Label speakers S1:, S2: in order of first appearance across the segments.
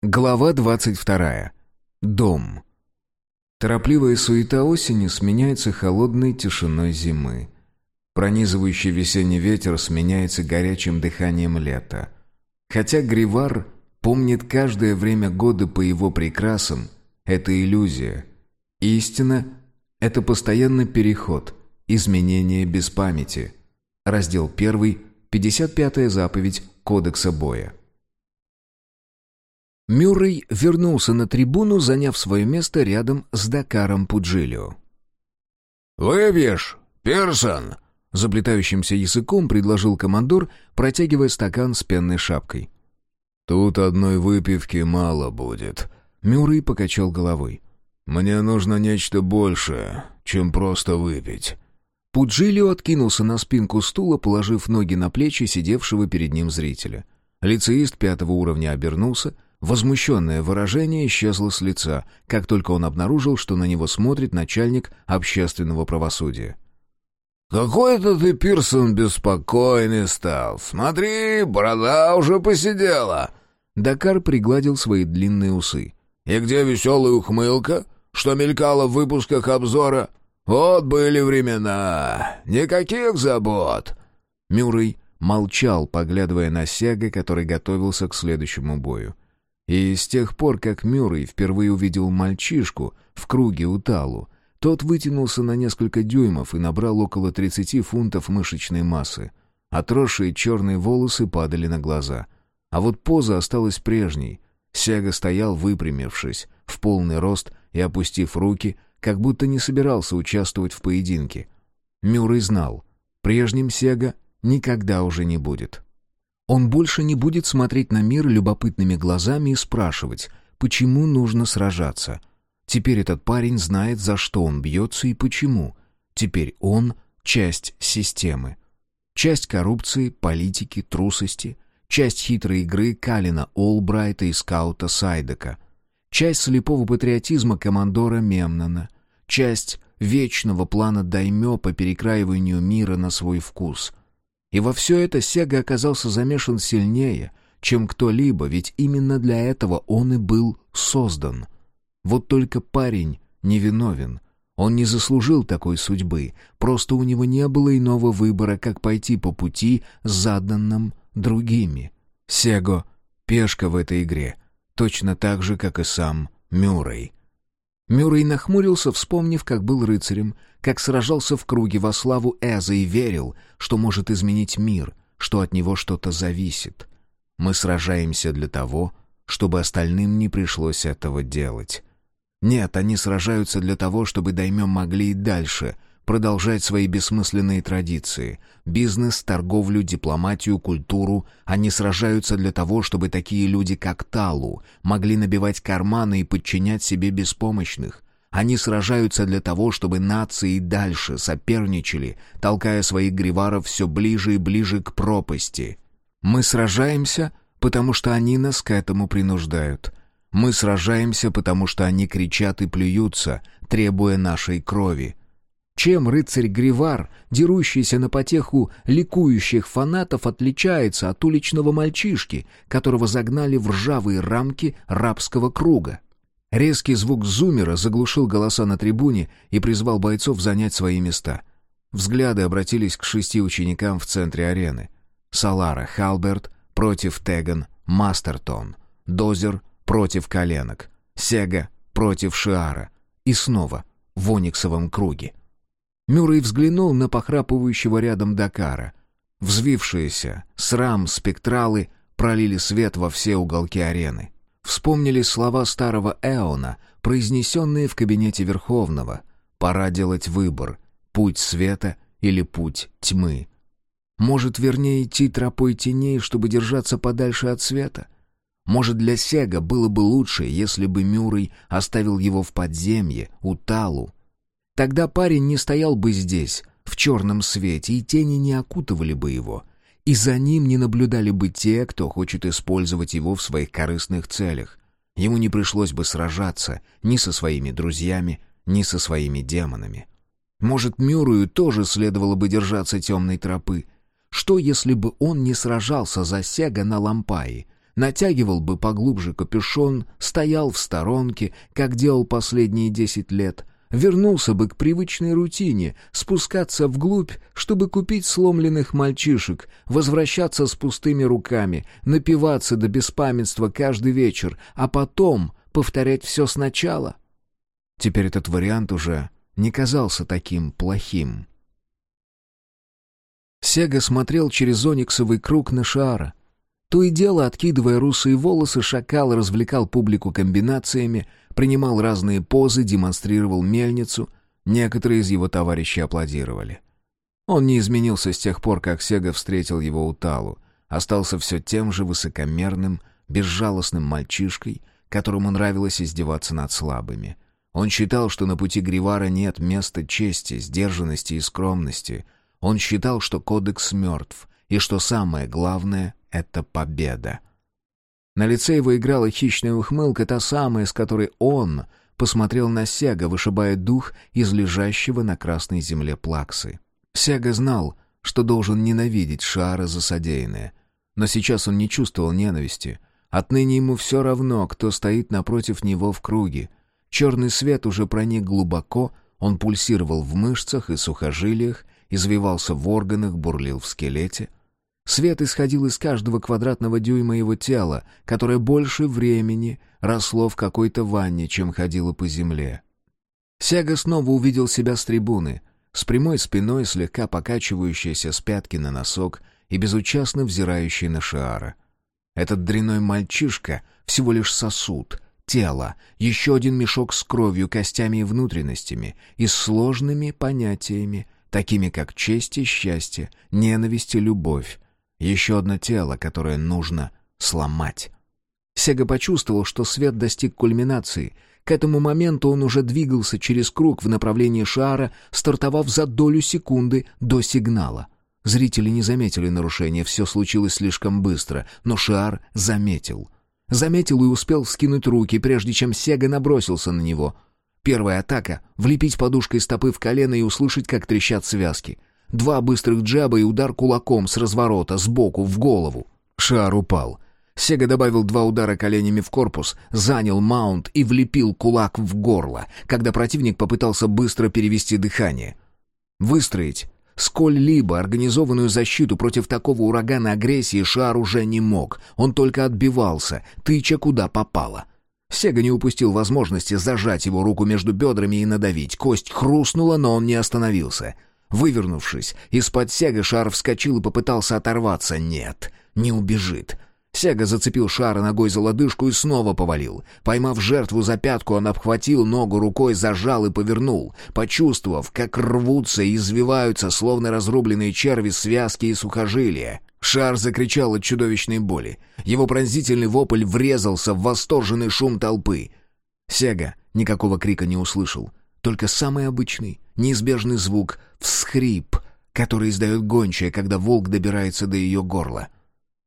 S1: Глава 22. Дом. Торопливая суета осени сменяется холодной тишиной зимы. Пронизывающий весенний ветер сменяется горячим дыханием лета. Хотя Гривар помнит каждое время года по его прекрасам, это иллюзия. Истина — это постоянный переход, изменение без памяти. Раздел 1, 55-я заповедь Кодекса боя. Мюррей вернулся на трибуну, заняв свое место рядом с Дакаром Пуджилио.
S2: «Выпьешь, Пирсон?»
S1: — заплетающимся языком предложил командор, протягивая стакан с пенной шапкой.
S2: «Тут одной выпивки мало будет», —
S1: Мюррей покачал головой.
S2: «Мне нужно нечто большее, чем просто выпить».
S1: Пуджилио откинулся на спинку стула, положив ноги на плечи сидевшего перед ним зрителя. Лицеист пятого уровня обернулся — Возмущенное выражение исчезло с лица, как только он обнаружил, что на него смотрит начальник общественного правосудия.
S2: «Какой-то ты, Пирсон, беспокойный стал. Смотри, борода уже посидела!»
S1: Дакар пригладил свои длинные усы.
S2: «И где веселая ухмылка, что мелькала в выпусках обзора? Вот были времена. Никаких забот!»
S1: Мюррей молчал, поглядывая на Сега, который готовился к следующему бою. И с тех пор, как Мюррей впервые увидел мальчишку в круге у Талу, тот вытянулся на несколько дюймов и набрал около 30 фунтов мышечной массы. Отросшие черные волосы падали на глаза. А вот поза осталась прежней. Сега стоял, выпрямившись, в полный рост и опустив руки, как будто не собирался участвовать в поединке. Мюррей знал, прежним Сега никогда уже не будет. Он больше не будет смотреть на мир любопытными глазами и спрашивать, почему нужно сражаться. Теперь этот парень знает, за что он бьется и почему. Теперь он — часть системы. Часть коррупции, политики, трусости. Часть хитрой игры Калина Олбрайта и скаута Сайдека. Часть слепого патриотизма командора Мемнона. Часть вечного плана Даймё по перекраиванию мира на свой вкус — и во все это Сега оказался замешан сильнее, чем кто-либо, ведь именно для этого он и был создан. Вот только парень невиновен. Он не заслужил такой судьбы, просто у него не было иного выбора, как пойти по пути, заданным другими. Сего — пешка в этой игре, точно так же, как и сам Мюррей. Мюррей нахмурился, вспомнив, как был рыцарем, как сражался в круге во славу Эза и верил, что может изменить мир, что от него что-то зависит. Мы сражаемся для того, чтобы остальным не пришлось этого делать. Нет, они сражаются для того, чтобы даймем могли и дальше — продолжать свои бессмысленные традиции. Бизнес, торговлю, дипломатию, культуру. Они сражаются для того, чтобы такие люди, как Талу, могли набивать карманы и подчинять себе беспомощных. Они сражаются для того, чтобы нации дальше соперничали, толкая своих гриваров все ближе и ближе к пропасти. Мы сражаемся, потому что они нас к этому принуждают. Мы сражаемся, потому что они кричат и плюются, требуя нашей крови. Чем рыцарь Гривар, дерущийся на потеху ликующих фанатов, отличается от уличного мальчишки, которого загнали в ржавые рамки рабского круга? Резкий звук зумера заглушил голоса на трибуне и призвал бойцов занять свои места. Взгляды обратились к шести ученикам в центре арены. Салара Халберт против Теган Мастертон, Дозер против Коленок, Сега против Шиара и снова в Ониксовом круге. Мюррей взглянул на похрапывающего рядом Дакара. Взвившиеся срам спектралы пролили свет во все уголки арены. Вспомнили слова старого Эона, произнесенные в кабинете Верховного. «Пора делать выбор. Путь света или путь тьмы». Может, вернее, идти тропой теней, чтобы держаться подальше от света? Может, для Сега было бы лучше, если бы Мюррей оставил его в подземье, у Талу, Тогда парень не стоял бы здесь, в черном свете, и тени не окутывали бы его. И за ним не наблюдали бы те, кто хочет использовать его в своих корыстных целях. Ему не пришлось бы сражаться ни со своими друзьями, ни со своими демонами. Может, Мюррею тоже следовало бы держаться темной тропы. Что, если бы он не сражался за Сега на Лампаи, натягивал бы поглубже капюшон, стоял в сторонке, как делал последние десять лет, вернулся бы к привычной рутине, спускаться вглубь, чтобы купить сломленных мальчишек, возвращаться с пустыми руками, напиваться до беспамятства каждый вечер, а потом повторять все сначала. Теперь этот вариант уже не казался таким плохим. Сега смотрел через ониксовый круг на Шаара. То и дело, откидывая русые волосы, шакал развлекал публику комбинациями, принимал разные позы, демонстрировал мельницу. Некоторые из его товарищей аплодировали. Он не изменился с тех пор, как Сега встретил его у Талу. Остался все тем же высокомерным, безжалостным мальчишкой, которому нравилось издеваться над слабыми. Он считал, что на пути Гривара нет места чести, сдержанности и скромности. Он считал, что кодекс мертв, и что самое главное — это победа. На лице его играла хищная ухмылка, та самая, с которой он посмотрел на Сега, вышибая дух из лежащего на красной земле плаксы. Сега знал, что должен ненавидеть Шара за содеянное. Но сейчас он не чувствовал ненависти. Отныне ему все равно, кто стоит напротив него в круге. Черный свет уже проник глубоко, он пульсировал в мышцах и сухожилиях, извивался в органах, бурлил в скелете — Свет исходил из каждого квадратного дюйма его тела, которое больше времени росло в какой-то ванне, чем ходило по земле. Сяга снова увидел себя с трибуны, с прямой спиной, слегка покачивающейся с пятки на носок и безучастно взирающий на Шиара. Этот дряной мальчишка — всего лишь сосуд, тело, еще один мешок с кровью, костями и внутренностями, и сложными понятиями, такими как честь и счастье, ненависть и любовь, еще одно тело, которое нужно сломать. Сега почувствовал, что свет достиг кульминации. К этому моменту он уже двигался через круг в направлении шара, стартовав за долю секунды до сигнала. Зрители не заметили нарушения, все случилось слишком быстро, но шар заметил. Заметил и успел вскинуть руки, прежде чем Сега набросился на него. Первая атака — влепить подушкой стопы в колено и услышать, как трещат связки — Два быстрых джаба и удар кулаком с разворота, сбоку, в голову. Шар упал. Сега добавил два удара коленями в корпус, занял маунт и влепил кулак в горло, когда противник попытался быстро перевести дыхание. Выстроить сколь-либо организованную защиту против такого урагана агрессии Шар уже не мог. Он только отбивался, тыча куда попало. Сега не упустил возможности зажать его руку между бедрами и надавить. Кость хрустнула, но он не остановился — Вывернувшись, из-под Сега шар вскочил и попытался оторваться. Нет, не убежит. Сега зацепил шара ногой за лодыжку и снова повалил. Поймав жертву за пятку, он обхватил ногу рукой, зажал и повернул, почувствовав, как рвутся и извиваются, словно разрубленные черви, связки и сухожилия. Шар закричал от чудовищной боли. Его пронзительный вопль врезался в восторженный шум толпы. Сега никакого крика не услышал. Только самый обычный, неизбежный звук — всхрип, который издает гончая, когда волк добирается до ее горла.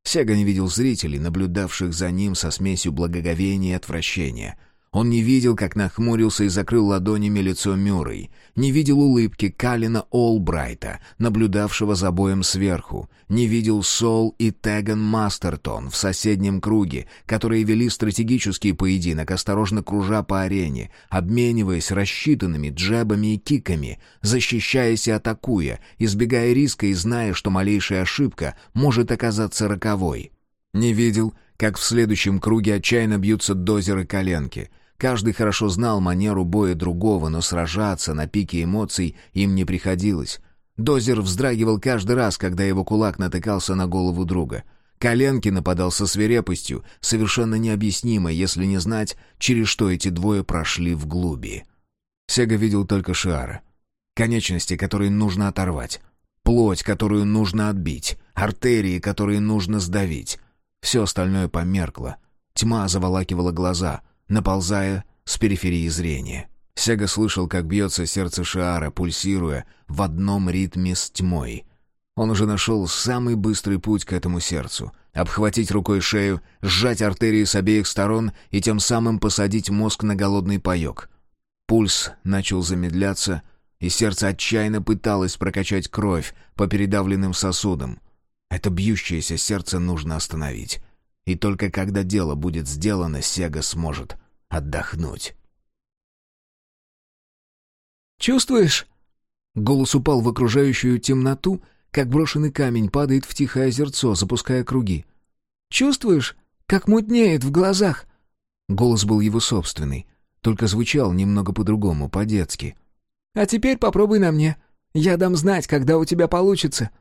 S1: Сега не видел зрителей, наблюдавших за ним со смесью благоговения и отвращения — он не видел, как нахмурился и закрыл ладонями лицо Мюррей. Не видел улыбки Калина Олбрайта, наблюдавшего за боем сверху. Не видел Сол и Теган Мастертон в соседнем круге, которые вели стратегический поединок, осторожно кружа по арене, обмениваясь рассчитанными джебами и киками, защищаясь и атакуя, избегая риска и зная, что малейшая ошибка может оказаться роковой. Не видел, как в следующем круге отчаянно бьются дозеры коленки — Каждый хорошо знал манеру боя другого, но сражаться на пике эмоций им не приходилось. Дозер вздрагивал каждый раз, когда его кулак натыкался на голову друга. Коленки нападал со свирепостью, совершенно необъяснимой, если не знать, через что эти двое прошли вглуби. Сега видел только Шиара. Конечности, которые нужно оторвать. Плоть, которую нужно отбить. Артерии, которые нужно сдавить. Все остальное померкло. Тьма заволакивала глаза — наползая с периферии зрения. Сега слышал, как бьется сердце Шиара, пульсируя в одном ритме с тьмой. Он уже нашел самый быстрый путь к этому сердцу. Обхватить рукой шею, сжать артерии с обеих сторон и тем самым посадить мозг на голодный паек. Пульс начал замедляться, и сердце отчаянно пыталось прокачать кровь по передавленным сосудам. Это бьющееся сердце нужно остановить. И только когда дело будет сделано, Сега сможет отдохнуть.
S3: «Чувствуешь?» Голос упал в окружающую темноту, как брошенный камень падает в тихое озерцо, запуская круги. «Чувствуешь, как мутнеет в глазах?»
S1: Голос был его собственный, только звучал немного по-другому, по-детски.
S3: «А теперь попробуй на мне. Я дам знать, когда у тебя получится».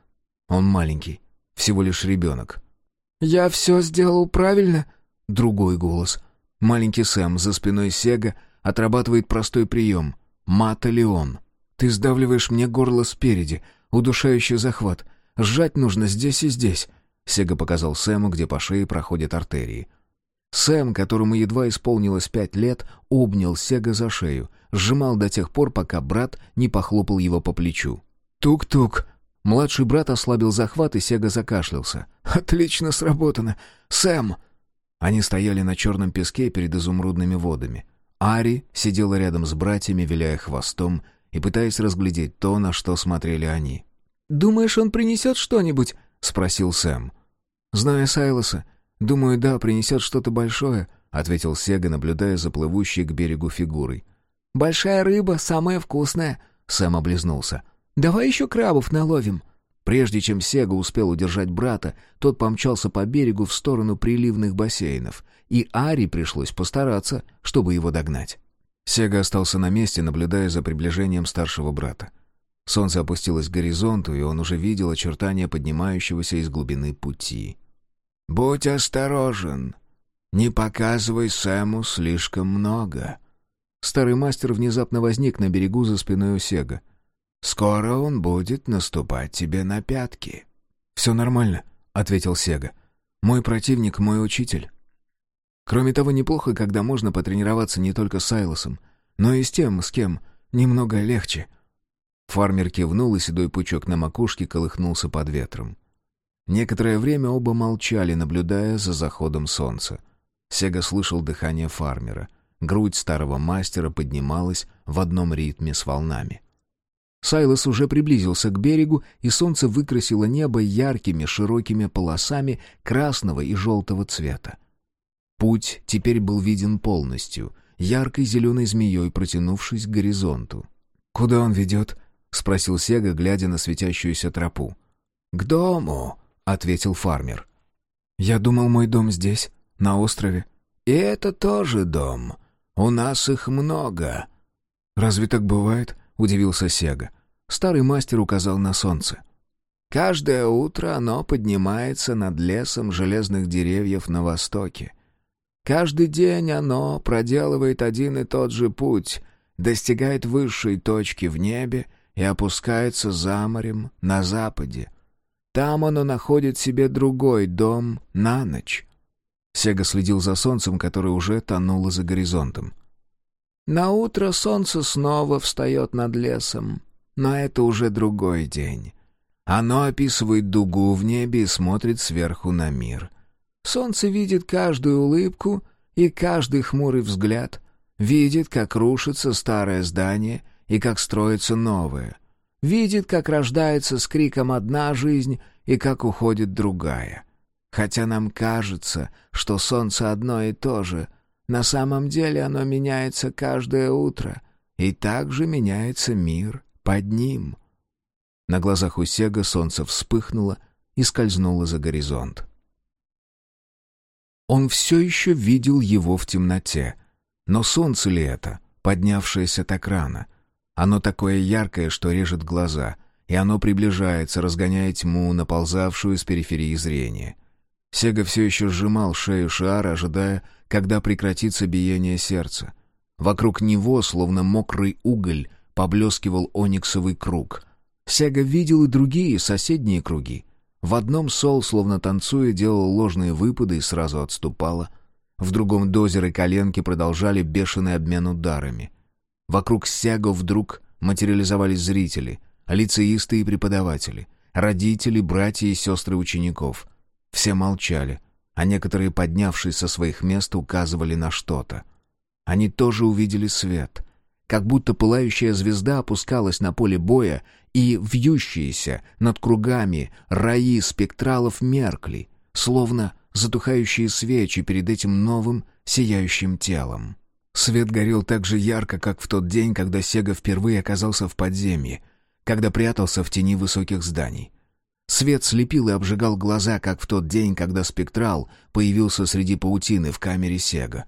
S1: Он маленький, всего лишь ребенок.
S3: «Я все сделал правильно?»
S1: Другой голос. Маленький Сэм за спиной Сега отрабатывает простой прием. Мата-леон. «Ты сдавливаешь мне горло спереди. Удушающий захват. Сжать нужно здесь и здесь». Сега показал Сэму, где по шее проходят артерии. Сэм, которому едва исполнилось пять лет, обнял Сега за шею, сжимал до тех пор, пока брат не похлопал его по плечу. «Тук-тук!» Младший брат ослабил захват, и Сега закашлялся. «Отлично сработано! Сэм!» Они стояли на черном песке перед изумрудными водами. Ари сидела рядом с братьями, виляя хвостом и пытаясь разглядеть то, на что смотрели они.
S3: «Думаешь, он принесет что-нибудь?»
S1: — спросил Сэм. «Зная Сайлоса, думаю, да, принесет что-то большое», — ответил Сега, наблюдая за плывущей к берегу фигурой.
S3: «Большая рыба, самая вкусная», — Сэм облизнулся. «Давай еще крабов наловим».
S1: Прежде чем Сега успел удержать брата, тот помчался по берегу в сторону приливных бассейнов, и Ари пришлось постараться, чтобы его догнать. Сега остался на месте, наблюдая за приближением старшего брата. Солнце опустилось к горизонту, и он уже видел очертания поднимающегося из глубины пути. «Будь осторожен! Не показывай Сэму слишком много!» Старый мастер внезапно возник на берегу за спиной у Сега. «Скоро он будет наступать тебе на пятки». «Все нормально», — ответил Сега. «Мой противник — мой учитель». Кроме того, неплохо, когда можно потренироваться не только с Сайлосом, но и с тем, с кем немного легче. Фармер кивнул, и седой пучок на макушке колыхнулся под ветром. Некоторое время оба молчали, наблюдая за заходом солнца. Сега слышал дыхание фармера. Грудь старого мастера поднималась в одном ритме с волнами. Сайлос уже приблизился к берегу, и солнце выкрасило небо яркими широкими полосами красного и желтого цвета. Путь теперь был виден полностью, яркой зеленой змеей, протянувшись к горизонту. «Куда он ведет?» — спросил Сега, глядя на светящуюся тропу.
S2: «К дому», — ответил фармер.
S1: «Я думал, мой дом здесь, на острове».
S2: «И это тоже дом. У нас их много».
S1: «Разве так бывает?» — удивился Сега. Старый мастер указал на солнце.
S2: «Каждое утро оно поднимается над лесом железных деревьев на востоке. Каждый день оно проделывает один и тот же путь, достигает высшей точки в небе и опускается за морем на западе. Там оно находит себе другой дом на ночь».
S1: Сега следил за солнцем, которое уже тонуло за горизонтом.
S2: На утро солнце снова встает над лесом, но это уже другой день. Оно описывает дугу в небе и смотрит сверху на мир. Солнце видит каждую улыбку и каждый хмурый взгляд, видит, как рушится старое здание и как строится новое, видит, как рождается с криком одна жизнь и как уходит другая. Хотя нам кажется, что солнце одно и то же — на самом деле оно меняется каждое утро, и также меняется мир под ним.
S1: На глазах у Сега солнце вспыхнуло и скользнуло за горизонт. Он все еще видел его в темноте. Но солнце ли это, поднявшееся так рано? Оно такое яркое, что режет глаза, и оно приближается, разгоняя тьму, наползавшую с периферии зрения. Сега все еще сжимал шею Шиара, ожидая, когда прекратится биение сердца. Вокруг него, словно мокрый уголь, поблескивал ониксовый круг. Сега видел и другие соседние круги. В одном Сол, словно танцуя, делал ложные выпады и сразу отступала. В другом дозер и коленки продолжали бешеный обмен ударами. Вокруг Сяго вдруг материализовались зрители, лицеисты и преподаватели, родители, братья и сестры учеников. Все молчали — а некоторые, поднявшись со своих мест, указывали на что-то. Они тоже увидели свет. Как будто пылающая звезда опускалась на поле боя, и вьющиеся над кругами раи спектралов меркли, словно затухающие свечи перед этим новым сияющим телом. Свет горел так же ярко, как в тот день, когда Сега впервые оказался в подземье, когда прятался в тени высоких зданий. Свет слепил и обжигал глаза, как в тот день, когда спектрал появился среди паутины в камере Сега.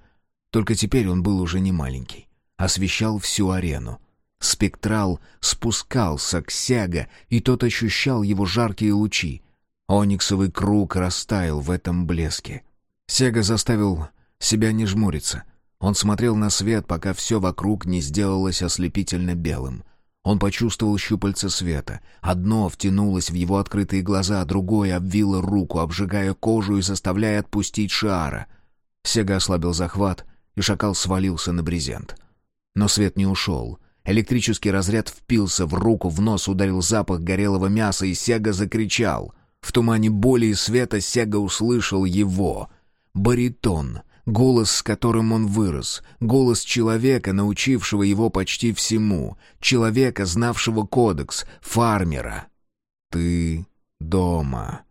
S1: Только теперь он был уже не маленький. Освещал всю арену. Спектрал спускался к Сега, и тот ощущал его жаркие лучи. Ониксовый круг растаял в этом блеске. Сега заставил себя не жмуриться. Он смотрел на свет, пока все вокруг не сделалось ослепительно белым. Он почувствовал щупальце света. Одно втянулось в его открытые глаза, другое обвило руку, обжигая кожу и заставляя отпустить Шиара. Сега ослабил захват, и шакал свалился на брезент. Но свет не ушел. Электрический разряд впился в руку, в нос ударил запах горелого мяса, и Сега закричал. В тумане боли и света Сега услышал его. Баритон — голос, с которым он вырос, голос человека, научившего его почти всему, человека, знавшего кодекс, фармера. «Ты дома».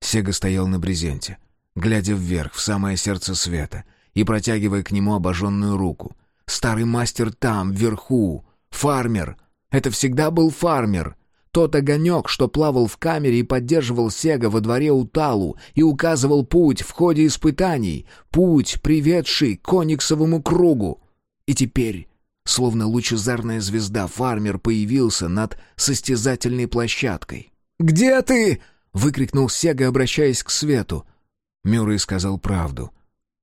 S1: Сега стоял на брезенте, глядя вверх, в самое сердце света, и протягивая к нему обожженную руку. «Старый мастер там, вверху! Фармер! Это всегда был фармер!» Тот огонек, что плавал в камере и поддерживал Сега во дворе у Талу и указывал путь в ходе испытаний, путь, приведший к Кониксовому кругу. И теперь, словно лучезарная звезда, фармер появился над состязательной площадкой. «Где ты?» — выкрикнул Сега, обращаясь к свету. Мюррей сказал правду.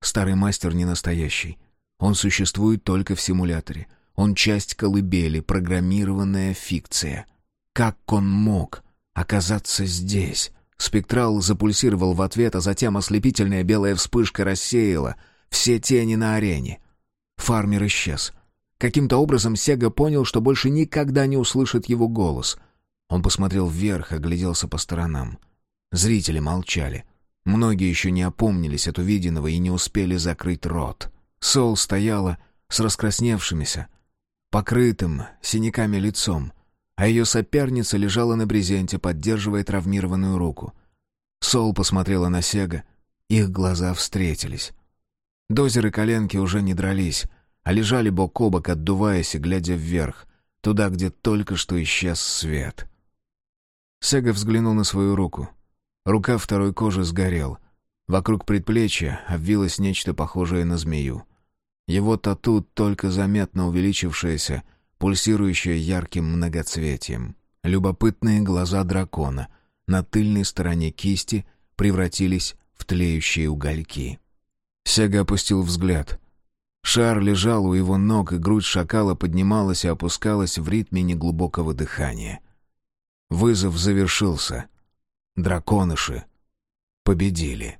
S1: Старый мастер не настоящий. Он существует только в симуляторе. Он часть колыбели, программированная фикция — как он мог оказаться здесь? Спектрал запульсировал в ответ, а затем ослепительная белая вспышка рассеяла все тени на арене. Фармер исчез. Каким-то образом Сега понял, что больше никогда не услышит его голос. Он посмотрел вверх, огляделся по сторонам. Зрители молчали. Многие еще не опомнились от увиденного и не успели закрыть рот. Сол стояла с раскрасневшимися, покрытым синяками лицом а ее соперница лежала на брезенте, поддерживая травмированную руку. Сол посмотрела на Сега, их глаза встретились. Дозер и коленки уже не дрались, а лежали бок о бок, отдуваясь и глядя вверх, туда, где только что исчез свет. Сега взглянул на свою руку. Рука второй кожи сгорел. Вокруг предплечья обвилось нечто похожее на змею. Его тату, только заметно увеличившееся, пульсирующая ярким многоцветием. Любопытные глаза дракона на тыльной стороне кисти превратились в тлеющие угольки. Сега опустил взгляд. Шар лежал у его ног, и грудь шакала поднималась и опускалась в ритме неглубокого дыхания. Вызов завершился. Драконыши победили.